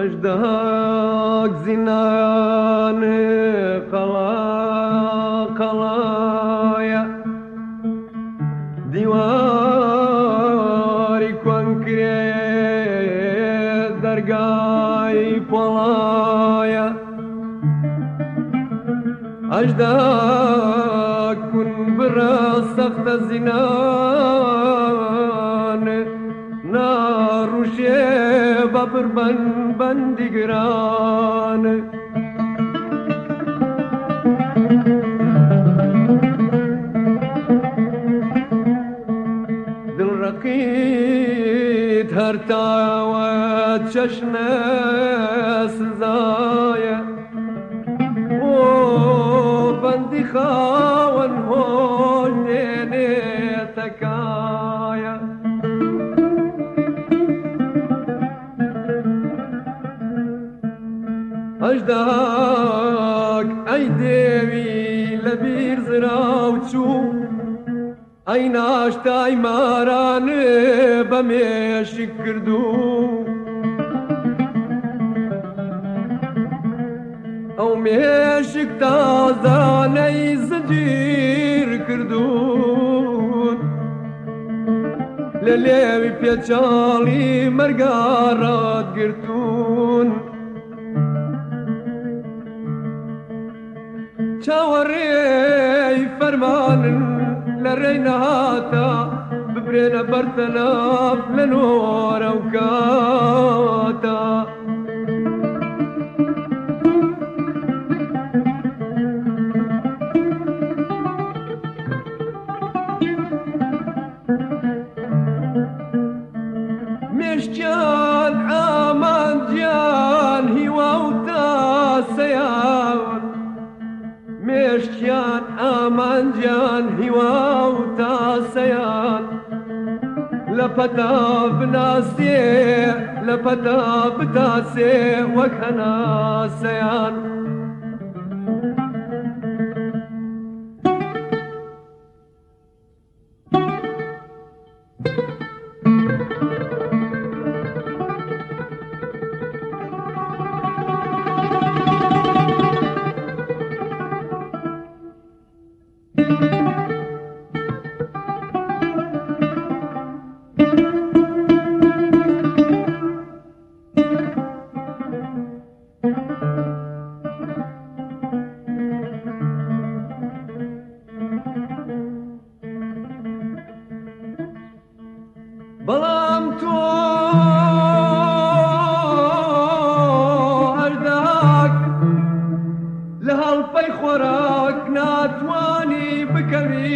Ajdak zinane دەرگای پڵایە ئەجدا کون برا سەختە زینانە ناڕوشێ بەپڕ بەن بەندی گرانە هەرتاوە چەشنە سزایە بۆ بەندی خاوەن هۆش دێنێتەکایە ئەشداک ئەی دێوی لەبیر زراو چوو ئەی ناشتای مارانێ بە مێشی کردو ئەو مێشک تازانەی زگیر کردوون لە لێوی پێچاڵی مەرگارات گرتوون چاوەڕێی فەرمانن لە ڕێناتا ببرێنە بەرتەلاف لە نۆرەوکاتا. مێشتیان ئامانجیان هیوا و تاسەیان لە پەتا بناسێ لە پەتا بتاسێ وەک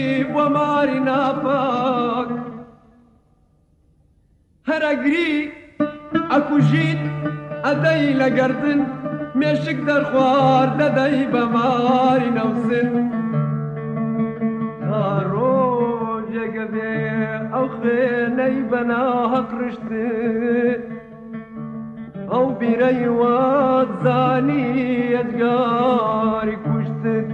بکەوی بۆ ماری ناپاک هەرەگری ئەکوژیت ئەدەی لە گردن مێشک دەرخوار دەدەی بە ماری نەوسن تا ڕۆژێگە بێ ئەو خوێنەی بەنا هەقڕشت ئەو بیرەی وازانی ئەدگاری کوشتت تاوە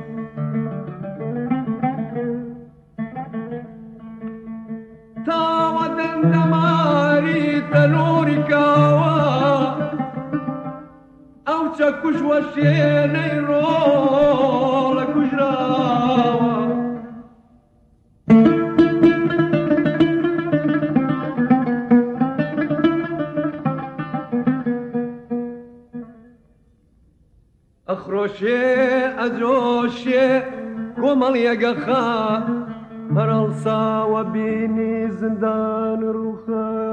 کوژوە شێنەی ڕۆڵە کوژراوە ئەخرۆشێ ئەدرۆشێ کۆمەڵیەگە خا هەرەڵساوە بینی زندان ڕوخەرەسا